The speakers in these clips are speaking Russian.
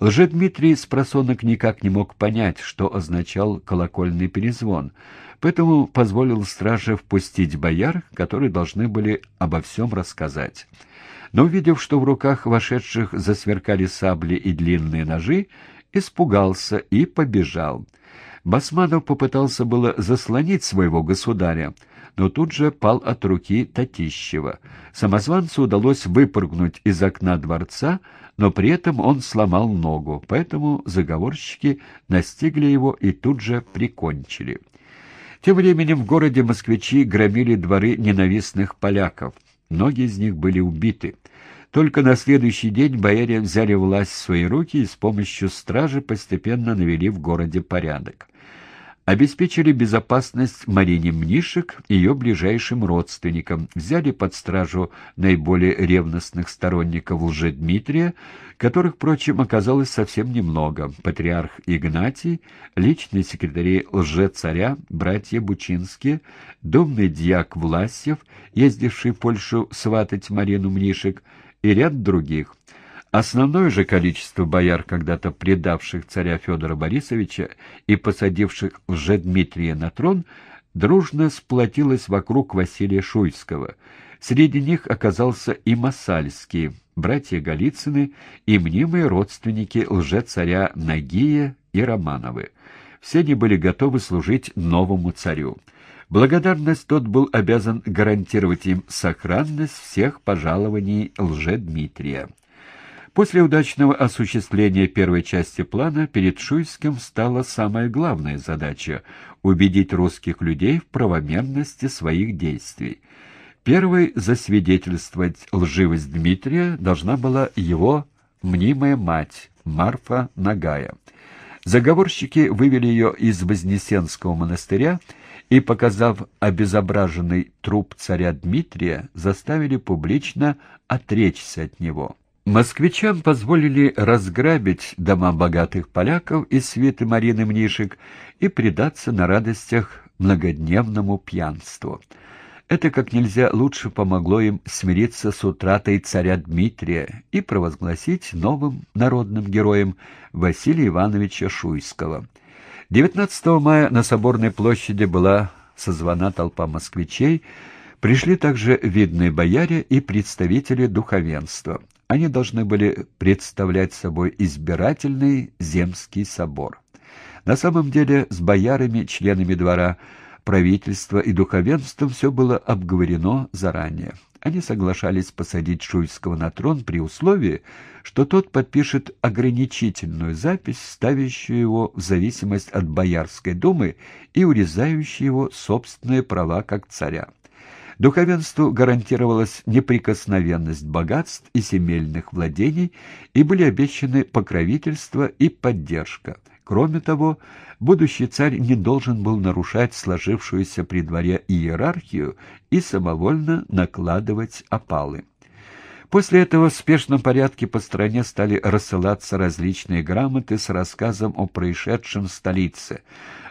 Лжедмитрий с просонок никак не мог понять, что означал колокольный перезвон, поэтому позволил страже впустить бояр, которые должны были обо всем рассказать. Но, увидев, что в руках вошедших засверкали сабли и длинные ножи, испугался и побежал. Басманов попытался было заслонить своего государя, но тут же пал от руки Татищева. Самозванцу удалось выпрыгнуть из окна дворца, но при этом он сломал ногу, поэтому заговорщики настигли его и тут же прикончили. Тем временем в городе москвичи громили дворы ненавистных поляков. Многие из них были убиты. Только на следующий день бояре взяли власть в свои руки и с помощью стражи постепенно навели в городе порядок обеспечили безопасность Марине Мнишек и ее ближайшим родственникам, взяли под стражу наиболее ревностных сторонников лжедмитрия, которых, впрочем, оказалось совсем немного. Патриарх Игнатий, личные секретари лже-царя, братья Бучинские, думный дьяк Власьев, ездивший в Польшу сватать Марину Мнишек, и ряд других. Основное же количество бояр, когда-то предавших царя Федора Борисовича и посадивших лжедмитрия на трон, дружно сплотилось вокруг Василия Шуйского. Среди них оказался и Масальский, братья Голицыны и мнимые родственники лже-царя Нагия и Романовы. Все они были готовы служить новому царю. Благодарность тот был обязан гарантировать им сохранность всех пожалований лже-Дмитрия. После удачного осуществления первой части плана перед Шуйским стала самая главная задача — убедить русских людей в правомерности своих действий. Первой засвидетельствовать лживость Дмитрия должна была его мнимая мать Марфа Нагая. Заговорщики вывели ее из Вознесенского монастыря и, показав обезображенный труп царя Дмитрия, заставили публично отречься от него. Москвичам позволили разграбить дома богатых поляков из свиты Марины Мнишек и предаться на радостях многодневному пьянству. Это как нельзя лучше помогло им смириться с утратой царя Дмитрия и провозгласить новым народным героем Василия Ивановича Шуйского. 19 мая на Соборной площади была созвана толпа москвичей, пришли также видные бояре и представители духовенства. Они должны были представлять собой избирательный земский собор. На самом деле с боярами, членами двора, правительства и духовенством все было обговорено заранее. Они соглашались посадить Шуйского на трон при условии, что тот подпишет ограничительную запись, ставящую его в зависимость от Боярской думы и урезающую его собственные права как царя. Духовенству гарантировалась неприкосновенность богатств и земельных владений, и были обещаны покровительство и поддержка. Кроме того, будущий царь не должен был нарушать сложившуюся при дворе иерархию и самовольно накладывать опалы. После этого в спешном порядке по стране стали рассылаться различные грамоты с рассказом о происшедшем в столице,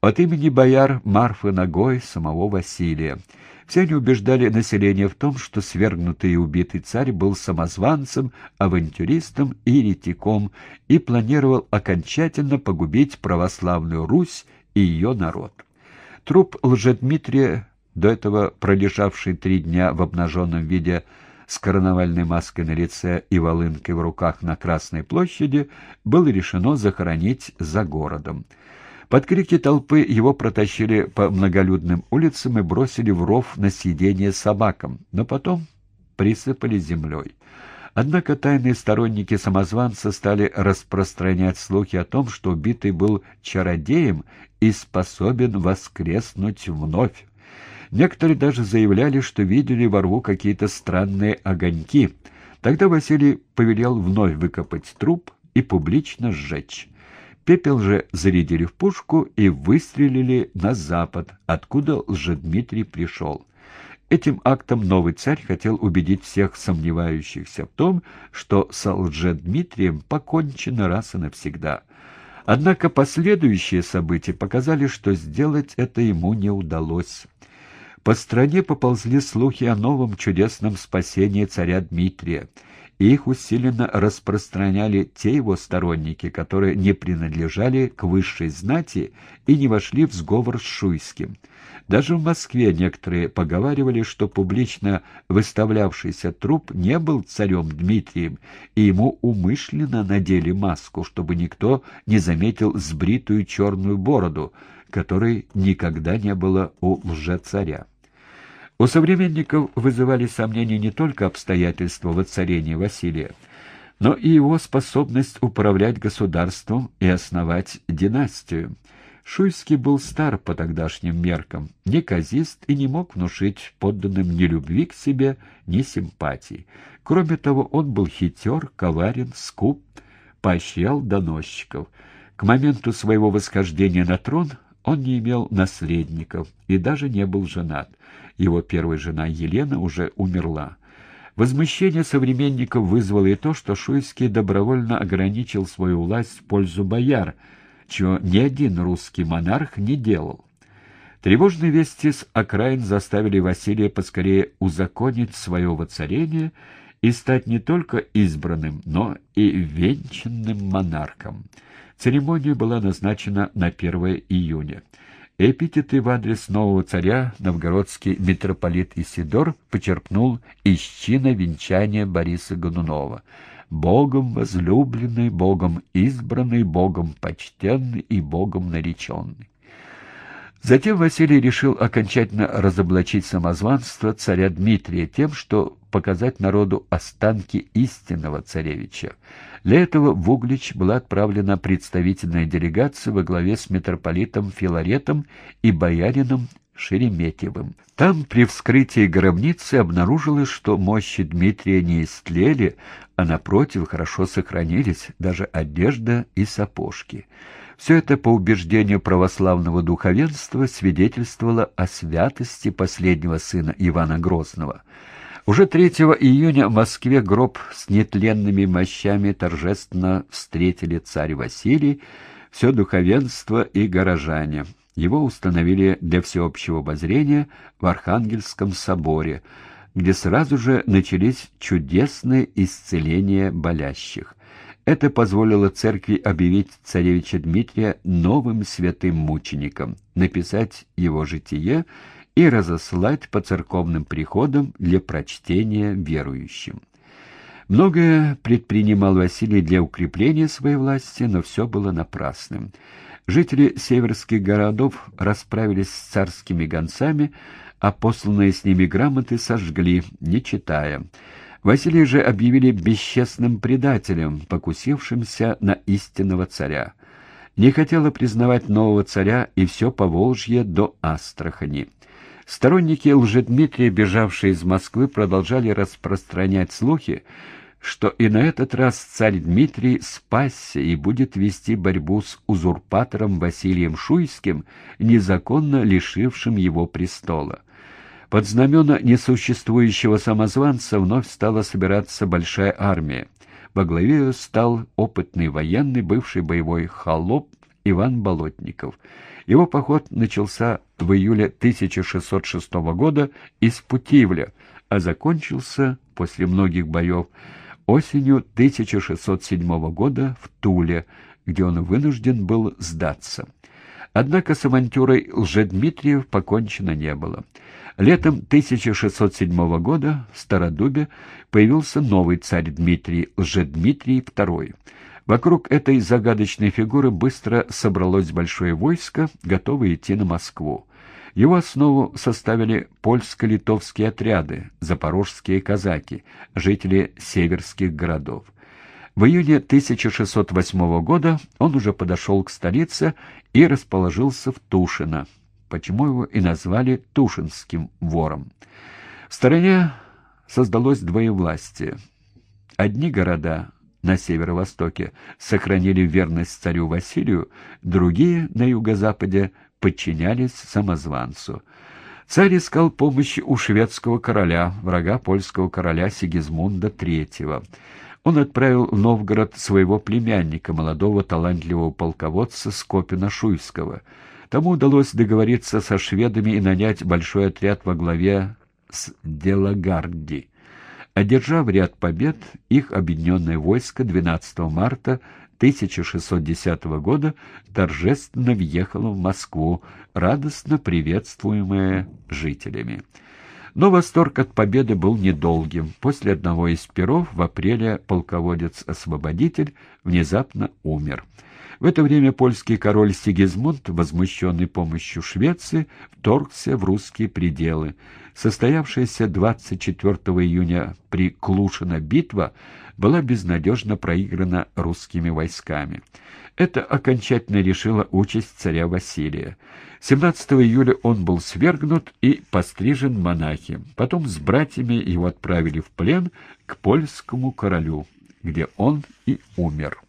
от имени бояр Марфы Ногой самого Василия. Все они убеждали население в том, что свергнутый и убитый царь был самозванцем, авантюристом и еретиком и планировал окончательно погубить православную Русь и ее народ. Труп Лжедмитрия, до этого пролежавший три дня в обнаженном виде с карнавальной маской на лице и волынкой в руках на Красной площади, было решено захоронить за городом. Под крики толпы его протащили по многолюдным улицам и бросили в ров на съедение собакам, но потом присыпали землей. Однако тайные сторонники самозванца стали распространять слухи о том, что убитый был чародеем и способен воскреснуть вновь. Некоторые даже заявляли, что видели во рву какие-то странные огоньки. Тогда Василий повелел вновь выкопать труп и публично сжечь. Пепел же зарядили в пушку и выстрелили на запад, откуда Лжедмитрий пришел. Этим актом новый царь хотел убедить всех сомневающихся в том, что с Лжедмитрием покончено раз и навсегда. Однако последующие события показали, что сделать это ему не удалось. По стране поползли слухи о новом чудесном спасении царя Дмитрия, и их усиленно распространяли те его сторонники, которые не принадлежали к высшей знати и не вошли в сговор с Шуйским. Даже в Москве некоторые поговаривали, что публично выставлявшийся труп не был царем Дмитрием, и ему умышленно надели маску, чтобы никто не заметил сбритую черную бороду, которой никогда не было у лжецаря. У современников вызывали сомнения не только обстоятельства воцарения Василия, но и его способность управлять государством и основать династию. Шуйский был стар по тогдашним меркам, неказист и не мог внушить подданным ни любви к себе, ни симпатии. Кроме того, он был хитер, коварен, скуп, поощрял доносчиков. К моменту своего восхождения на трон он не имел наследников и даже не был женат. Его первая жена Елена уже умерла. Возмущение современников вызвало и то, что Шуйский добровольно ограничил свою власть в пользу бояр, чего ни один русский монарх не делал. Тревожные вести с окраин заставили Василия поскорее узаконить свое воцарение и стать не только избранным, но и венчанным монархом. Церемония была назначена на 1 июня. Эпитеты в адрес нового царя новгородский митрополит Исидор почерпнул из чина венчания Бориса Годунова. «Богом возлюбленный, Богом избранный, Богом почтенный и Богом нареченный». Затем Василий решил окончательно разоблачить самозванство царя Дмитрия тем, что показать народу останки истинного царевича. Для этого в Углич была отправлена представительная делегация во главе с митрополитом Филаретом и боярином Шереметьевым. Там при вскрытии гробницы обнаружилось, что мощи Дмитрия не истлели, а напротив хорошо сохранились даже одежда и сапожки. Все это, по убеждению православного духовенства, свидетельствовало о святости последнего сына Ивана Грозного — уже 3 июня в Москве гроб с нетленными мощами торжественно встретили царь Василий, все духовенство и горожане. Его установили для всеобщего обозрения в Архангельском соборе, где сразу же начались чудесные исцеления болящих. Это позволило церкви объявить царевича Дмитрия новым святым мучеником, написать его житие и разослать по церковным приходам для прочтения верующим. Многое предпринимал Василий для укрепления своей власти, но все было напрасным. Жители северских городов расправились с царскими гонцами, а посланные с ними грамоты сожгли, не читая. Василия же объявили бесчестным предателем, покусившимся на истинного царя. Не хотела признавать нового царя и все Поволжье до Астрахани. Сторонники Лжедмитрия, бежавшие из Москвы, продолжали распространять слухи, что и на этот раз царь Дмитрий спасся и будет вести борьбу с узурпатором Василием Шуйским, незаконно лишившим его престола. Под знамена несуществующего самозванца вновь стала собираться большая армия. Во главе ее стал опытный военный, бывший боевой холоп Иван Болотников — его поход начался в июле 1606 года из Путивля, а закончился после многих боев осенью 1607 года в Туле, где он вынужден был сдаться. Однако с авантюрой Лжедмитриев покончено не было. Летом 1607 года в Стародубе появился новый царь Дмитрий, Лжедмитрий II. Вокруг этой загадочной фигуры быстро собралось большое войско, готовое идти на Москву. Его основу составили польско-литовские отряды, запорожские казаки, жители северских городов. В июне 1608 года он уже подошел к столице и расположился в Тушино, почему его и назвали Тушинским вором. В стороне создалось двоевластие. Одни города на северо-востоке сохранили верность царю Василию, другие на юго-западе подчинялись самозванцу. Царь искал помощи у шведского короля, врага польского короля Сигизмунда III. Он отправил в Новгород своего племянника, молодого талантливого полководца Скопина-Шуйского. Тому удалось договориться со шведами и нанять большой отряд во главе с Делагарди. Одержав ряд побед, их объединенное войско 12 марта 1610 года торжественно въехало в Москву, радостно приветствуемое жителями. Но восторг от победы был недолгим. После одного из перов в апреле полководец-освободитель внезапно умер. В это время польский король Сигизмунд, возмущенный помощью Швеции, вторгся в русские пределы. Состоявшаяся 24 июня при Клушино битва была безнадежно проиграна русскими войсками. Это окончательно решило участь царя Василия. 17 июля он был свергнут и пострижен монахи. Потом с братьями его отправили в плен к польскому королю, где он и умер.